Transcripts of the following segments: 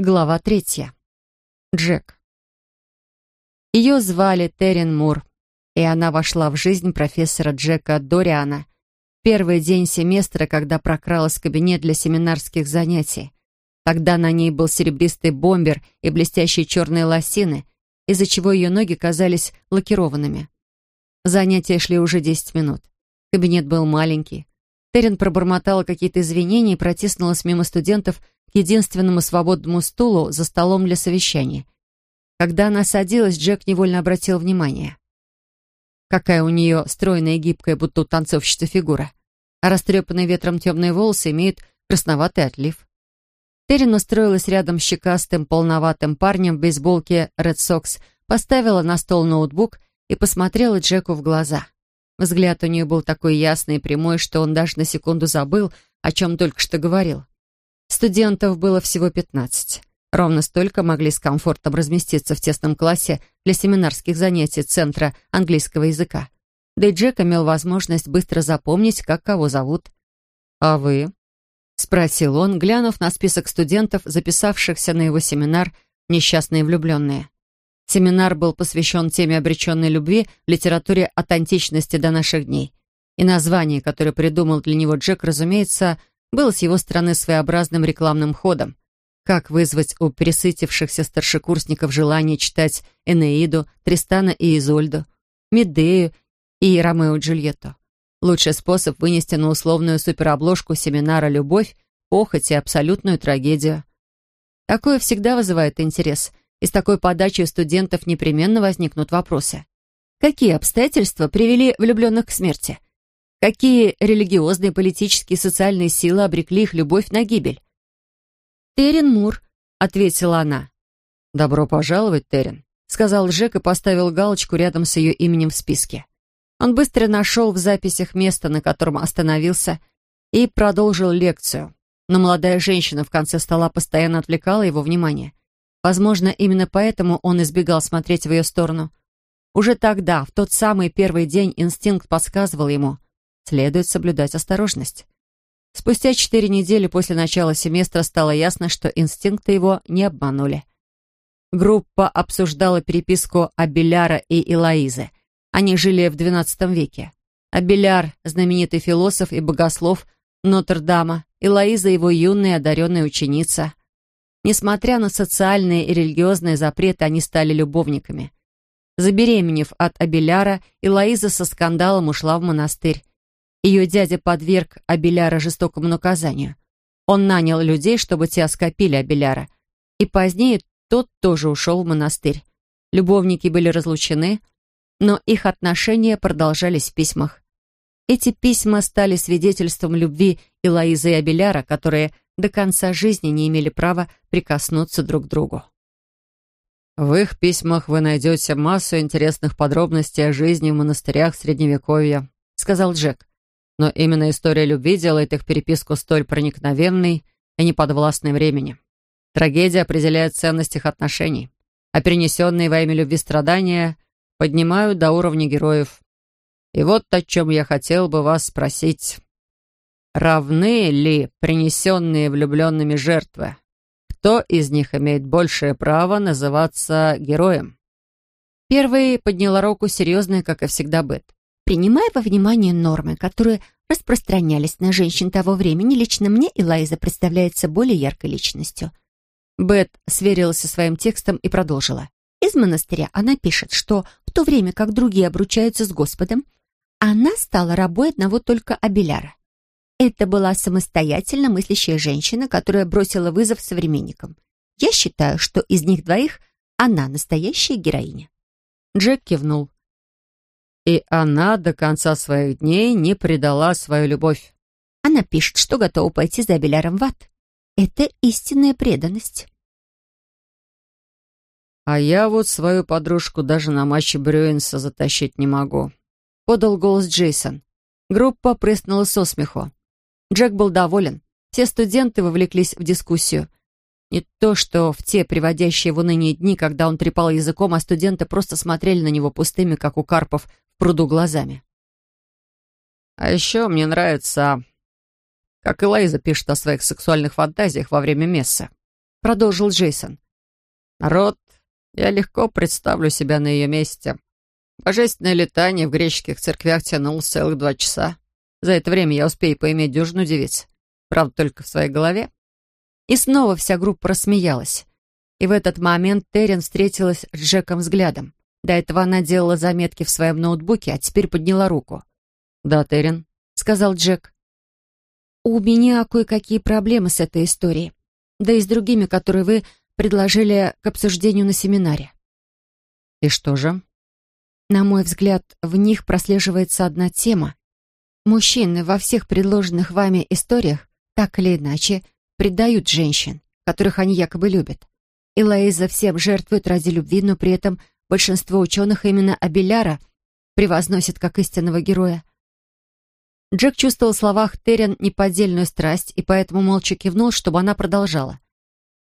Глава третья. Джек. Ее звали Террин Мур, и она вошла в жизнь профессора Джека Дориана первый день семестра, когда прокралась в кабинет для семинарских занятий. Тогда на ней был серебристый бомбер и блестящие черные лосины, из-за чего ее ноги казались лакированными. Занятия шли уже десять минут. Кабинет был маленький. Террин пробормотала какие-то извинения и протиснулась мимо студентов единственному свободному стулу за столом для совещания. Когда она садилась, Джек невольно обратил внимание. Какая у нее стройная и гибкая, будто у танцовщицы фигура. А растрепанные ветром темные волосы имеют красноватый отлив. Террин устроилась рядом с щекастым, полноватым парнем в бейсболке Red Sox, поставила на стол ноутбук и посмотрела Джеку в глаза. Взгляд у нее был такой ясный и прямой, что он даже на секунду забыл, о чем только что говорил. Студентов было всего пятнадцать. Ровно столько могли с комфортом разместиться в тесном классе для семинарских занятий Центра английского языка. Да и Джек имел возможность быстро запомнить, как кого зовут. «А вы?» — спросил он, глянув на список студентов, записавшихся на его семинар «Несчастные влюбленные». Семинар был посвящен теме обреченной любви в литературе от античности до наших дней. И название, которое придумал для него Джек, разумеется, было с его стороны своеобразным рекламным ходом. Как вызвать у пересытившихся старшекурсников желание читать Энеиду, Тристана и Изольду, Медею и Ромео и Джульетту. Лучший способ вынести на условную суперобложку семинара «Любовь», «Похоть» и абсолютную трагедию. Такое всегда вызывает интерес, и с такой подачей у студентов непременно возникнут вопросы. Какие обстоятельства привели влюбленных к смерти? Какие религиозные, политические и социальные силы обрекли их любовь на гибель? «Терен Мур», — ответила она. «Добро пожаловать, Терен», — сказал Джек и поставил галочку рядом с ее именем в списке. Он быстро нашел в записях место, на котором остановился, и продолжил лекцию. Но молодая женщина в конце стола постоянно отвлекала его внимание. Возможно, именно поэтому он избегал смотреть в ее сторону. Уже тогда, в тот самый первый день, инстинкт подсказывал ему — следует соблюдать осторожность. Спустя четыре недели после начала семестра стало ясно, что инстинкты его не обманули. Группа обсуждала переписку Абеляра и Илоизы. Они жили в XII веке. Абеляр — знаменитый философ и богослов Нотр-Дама, Илоиза — его юная одаренная ученица. Несмотря на социальные и религиозные запреты, они стали любовниками. Забеременев от Абеляра, Илоиза со скандалом ушла в монастырь. Ее дядя подверг Абеляра жестокому наказанию. Он нанял людей, чтобы те оскопили Абеляра. И позднее тот тоже ушел в монастырь. Любовники были разлучены, но их отношения продолжались в письмах. Эти письма стали свидетельством любви Илоизы и Абеляра, которые до конца жизни не имели права прикоснуться друг к другу. В их письмах вы найдете массу интересных подробностей о жизни в монастырях Средневековья, сказал Джек. Но именно история любви делает их переписку столь проникновенной и неподвластной времени. Трагедия определяет ценность их отношений, а перенесенные во имя любви страдания поднимают до уровня героев. И вот о чем я хотел бы вас спросить. Равны ли принесенные влюбленными жертвы? Кто из них имеет большее право называться героем? Первый подняла руку серьезная, как и всегда, Бет. Принимая во внимание нормы, которые распространялись на женщин того времени, лично мне Элайза представляется более яркой личностью. Бет сверилась со своим текстом и продолжила. Из монастыря она пишет, что в то время как другие обручаются с Господом, она стала рабой одного только Абеляра. Это была самостоятельно мыслящая женщина, которая бросила вызов современникам. Я считаю, что из них двоих она настоящая героиня. Джек кивнул. И она до конца своих дней не предала свою любовь. Она пишет, что готова пойти за Беляром в ад. Это истинная преданность. А я вот свою подружку даже на матче Брюинса затащить не могу. Подал голос Джейсон. Группа прыснула со смеху. Джек был доволен. Все студенты вовлеклись в дискуссию. Не то, что в те приводящие в уныние дни, когда он трепал языком, а студенты просто смотрели на него пустыми, как у карпов, пруду глазами. А еще мне нравится, как Элайза пишет о своих сексуальных фантазиях во время мессы. — продолжил Джейсон. «Народ, я легко представлю себя на ее месте. Божественное летание в греческих церквях тянулось целых два часа. За это время я успею поиметь дюжину девиц. Правда, только в своей голове». И снова вся группа рассмеялась. И в этот момент Террен встретилась с Джеком взглядом. До этого она делала заметки в своем ноутбуке, а теперь подняла руку. «Да, Террен», — сказал Джек. «У меня кое-какие проблемы с этой историей, да и с другими, которые вы предложили к обсуждению на семинаре». «И что же?» На мой взгляд, в них прослеживается одна тема. Мужчины во всех предложенных вами историях так или иначе предают женщин, которых они якобы любят. И Лоиза всем жертвует ради любви, но при этом большинство ученых именно Абеляра превозносят как истинного героя. Джек чувствовал в словах Террен неподдельную страсть и поэтому молча кивнул, чтобы она продолжала.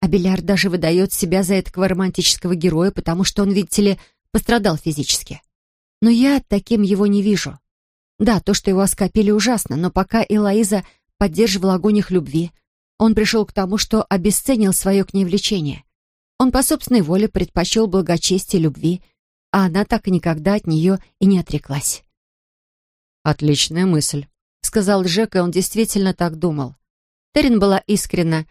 Абеляр даже выдает себя за этого романтического героя, потому что он, видите ли, пострадал физически. Но я таким его не вижу. Да, то, что его оскопили, ужасно, но пока Элоиза поддерживала огонь их любви, он пришел к тому, что обесценил свое к ней влечение. Он по собственной воле предпочел благочестие любви, а она так и никогда от нее и не отреклась. «Отличная мысль», — сказал Джек, и он действительно так думал. Терин была искренна.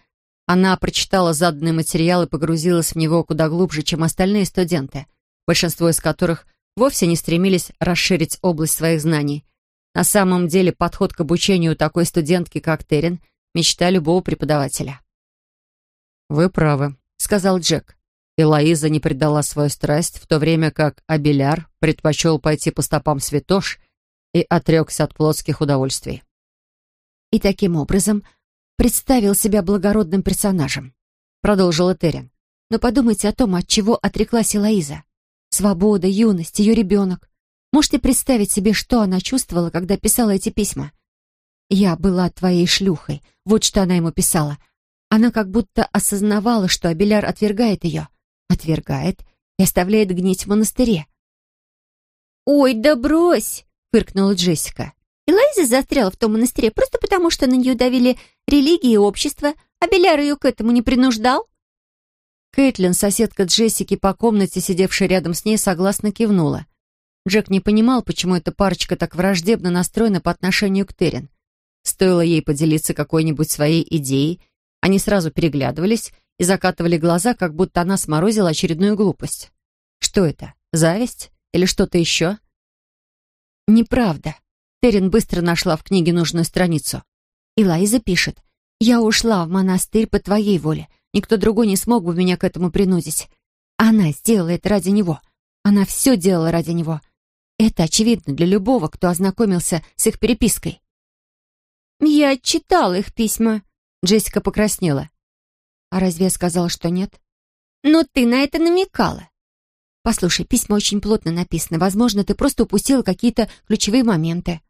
Она прочитала заданный материал и погрузилась в него куда глубже, чем остальные студенты, большинство из которых вовсе не стремились расширить область своих знаний. На самом деле подход к обучению такой студентки, как Терин, мечта любого преподавателя. «Вы правы», — сказал Джек. И Лоиза не предала свою страсть, в то время как Абеляр предпочел пойти по стопам святош и отрекся от плотских удовольствий. «И таким образом представил себя благородным персонажем», — продолжила Терен. «Но подумайте о том, от чего отреклась Элоиза. Свобода, юность, ее ребенок. Можете представить себе, что она чувствовала, когда писала эти письма? «Я была твоей шлюхой», вот что она ему писала. Она как будто осознавала, что Абеляр отвергает ее. Отвергает и оставляет гнить в монастыре. «Ой, да брось!» — фыркнула Джессика. Элайза застряла в том монастыре просто потому, что на нее давили религия и общество, а Беляр ее к этому не принуждал. Кэтлин, соседка Джессики по комнате, сидевшая рядом с ней, согласно кивнула. Джек не понимал, почему эта парочка так враждебно настроена по отношению к Терен. Стоило ей поделиться какой-нибудь своей идеей, они сразу переглядывались и закатывали глаза, как будто она сморозила очередную глупость. Что это? Зависть? Или что-то еще? Неправда. Терен быстро нашла в книге нужную страницу. И Лайза пишет. «Я ушла в монастырь по твоей воле. Никто другой не смог бы меня к этому принудить. Она сделала это ради него. Она все делала ради него. Это очевидно для любого, кто ознакомился с их перепиской. «Я читала их письма», — Джессика покраснела. «А разве я сказала, что нет?» «Но ты на это намекала». «Послушай, письма очень плотно написаны. Возможно, ты просто упустила какие-то ключевые моменты».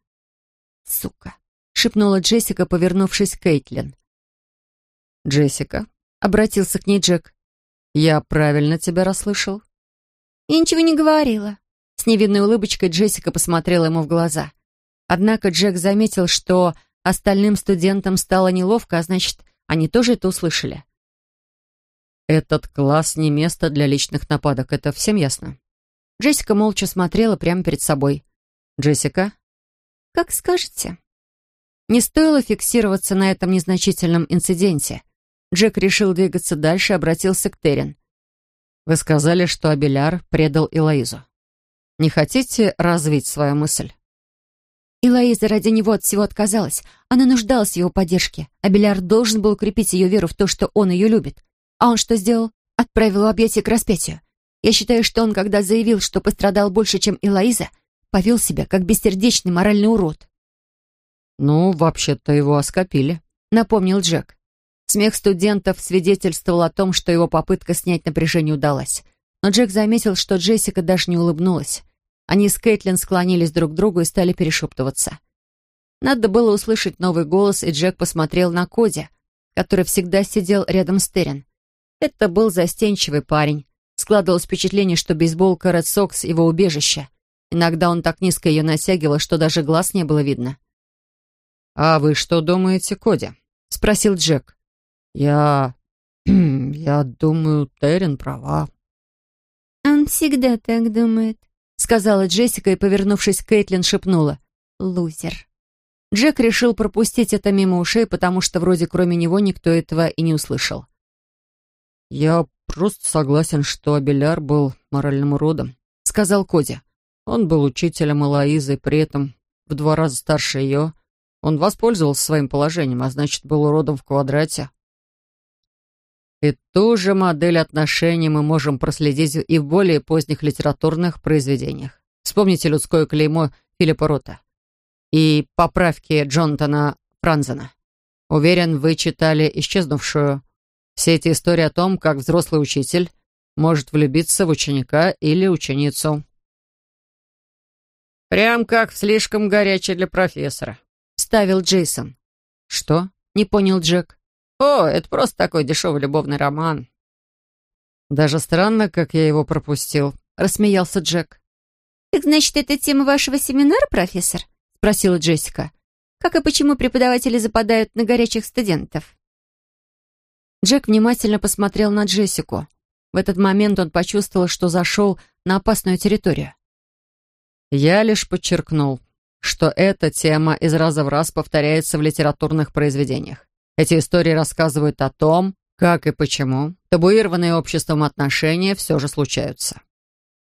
«Сука», — шепнула Джессика, повернувшись к Кейтлин. «Джессика», Обратился к ней Джек. «Я правильно тебя расслышал?» «Я ничего не говорила». С невинной улыбочкой Джессика посмотрела ему в глаза. Однако Джек заметил, что остальным студентам стало неловко, а значит, они тоже это услышали. «Этот класс не место для личных нападок, это всем ясно?» Джессика молча смотрела прямо перед собой. «Джессика?» «Как скажете». Не стоило фиксироваться на этом незначительном инциденте. Джек решил двигаться дальше и обратился к Терен. «Вы сказали, что Абеляр предал Элоизу. Не хотите развить свою мысль?» Элоиза ради него от всего отказалась. Она нуждалась в его поддержке. Абеляр должен был укрепить ее веру в то, что он ее любит. А он что сделал? Отправил в объятия к распятию. Я считаю, что он, когда заявил, что пострадал больше, чем Элоиза, повел себя как бессердечный моральный урод. «Ну, вообще-то его оскопили», — напомнил Джек. Смех студентов свидетельствовал о том, что его попытка снять напряжение удалась. Но Джек заметил, что Джессика даже не улыбнулась. Они с Кэтлин склонились друг к другу и стали перешептываться. Надо было услышать новый голос, и Джек посмотрел на Коди, который всегда сидел рядом с Терен. Это был застенчивый парень. Складывалось впечатление, что бейсболка Red Sox — его убежище. Иногда он так низко ее натягивал, что даже глаз не было видно. «А вы что думаете, Коди?» — спросил Джек. «Я... «Я думаю, Терен права». «Он всегда так думает», — сказала Джессика и, повернувшись к Кейтлин, шепнула. «Лузер». Джек решил пропустить это мимо ушей, потому что вроде кроме него никто этого и не услышал. «Я просто согласен, что Абеляр был моральным уродом», — сказал Коди. «Он был учителем Элоизы, при этом в два раза старше ее. Он воспользовался своим положением, а значит, был уродом в квадрате. И ту же модель отношений мы можем проследить и в более поздних литературных произведениях. Вспомните людское клеймо Филиппа Рота и поправки Джонатана Франзена. Уверен, вы читали «Исчезнувшую». Все эти истории о том, как взрослый учитель может влюбиться в ученика или ученицу. «Прям как слишком горячий для профессора», — ставил Джейсон. «Что?» — не понял Джек. «О, это просто такой дешевый любовный роман». «Даже странно, как я его пропустил», — рассмеялся Джек. «Так значит, это тема вашего семинара, профессор?» — спросила Джессика. «Как и почему преподаватели западают на горячих студентов?» Джек внимательно посмотрел на Джессику. В этот момент он почувствовал, что зашел на опасную территорию. «Я лишь подчеркнул, что эта тема из раза в раз повторяется в литературных произведениях. Эти истории рассказывают о том, как и почему табуированные обществом отношения все же случаются.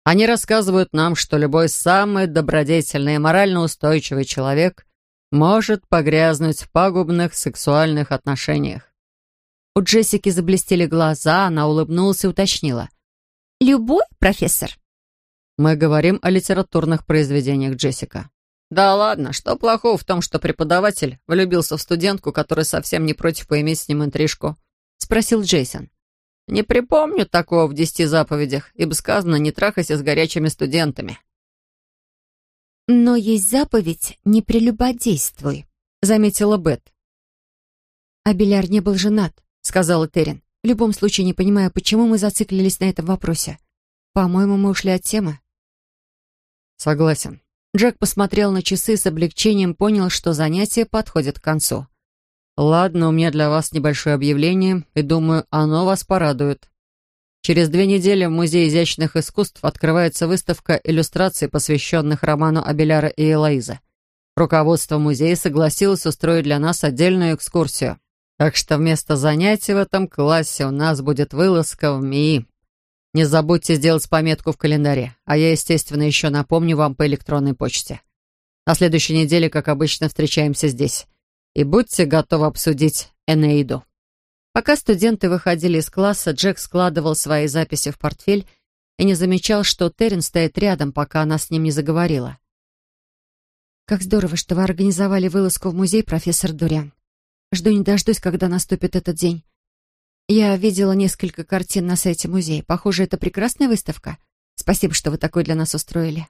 Они рассказывают нам, что любой самый добродетельный и морально устойчивый человек может погрязнуть в пагубных сексуальных отношениях. У Джессики заблестели глаза, она улыбнулась и уточнила. «Любой, профессор?» «Мы говорим о литературных произведениях, Джессика. Да ладно, что плохого в том, что преподаватель влюбился в студентку, которая совсем не против поиметь с ним интрижку? Спросил Джейсон. Не припомню такого в десяти заповедях, ибо сказано «не трахайся с горячими студентами». «Но есть заповедь «не прелюбодействуй», — заметила Бет. «Абеляр не был женат», — сказала Терен. «В любом случае не понимаю, почему мы зациклились на этом вопросе. По-моему, мы ушли от темы». «Согласен», Джек посмотрел на часы с облегчением, понял, что занятие подходит к концу. «Ладно, у меня для вас небольшое объявление, и думаю, оно вас порадует. Через две недели в Музее изящных искусств открывается выставка иллюстраций, посвященных роману Абеляра и Элоизы. Руководство музея согласилось устроить для нас отдельную экскурсию. Так что вместо занятий в этом классе у нас будет вылазка в МИИ. Не забудьте сделать пометку в календаре, а я, естественно, еще напомню вам по электронной почте. На следующей неделе, как обычно, встречаемся здесь. И будьте готовы обсудить Энеиду. Пока студенты выходили из класса, Джек складывал свои записи в портфель и не замечал, что Террен стоит рядом, пока она с ним не заговорила. «Как здорово, что вы организовали вылазку в музей, профессор Дуриан. Жду не дождусь, когда наступит этот день. Я видела несколько картин на сайте музея. Похоже, это прекрасная выставка. Спасибо, что вы такой для нас устроили.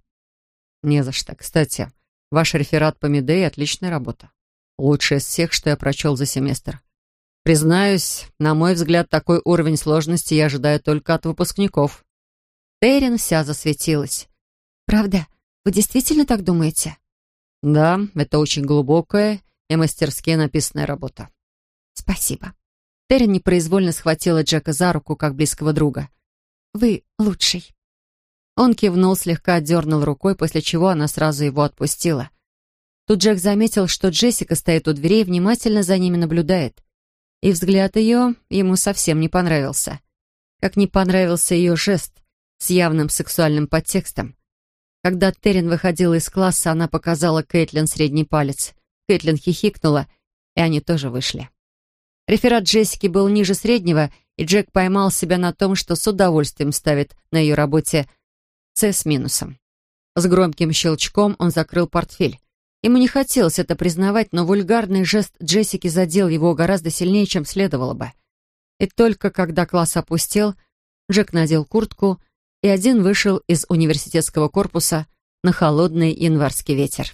Не за что. Кстати, ваш реферат по Медее — отличная работа. Лучшая из всех, что я прочел за семестр. Признаюсь, на мой взгляд, такой уровень сложности я ожидаю только от выпускников. Терен вся засветилась. «Правда? Вы действительно так думаете?» «Да, это очень глубокая и мастерски написанная работа». «Спасибо», Террен непроизвольно схватила Джека за руку, как близкого друга. «Вы лучший». Он кивнул, слегка отдернул рукой, после чего она сразу его отпустила. Тут Джек заметил, что Джессика стоит у дверей и внимательно за ними наблюдает. И взгляд ее ему совсем не понравился. Как не понравился ее жест с явным сексуальным подтекстом. Когда Террен выходила из класса, она показала Кэтлин средний палец. Кэтлин хихикнула, и они тоже вышли. Реферат Джессики был ниже среднего, и Джек поймал себя на том, что с удовольствием ставит на ее работе «С» с минусом. С громким щелчком он закрыл портфель. Ему не хотелось это признавать, но вульгарный жест Джессики задел его гораздо сильнее, чем следовало бы. И только когда класс опустел, Джек надел куртку и один вышел из университетского корпуса на холодный январский ветер.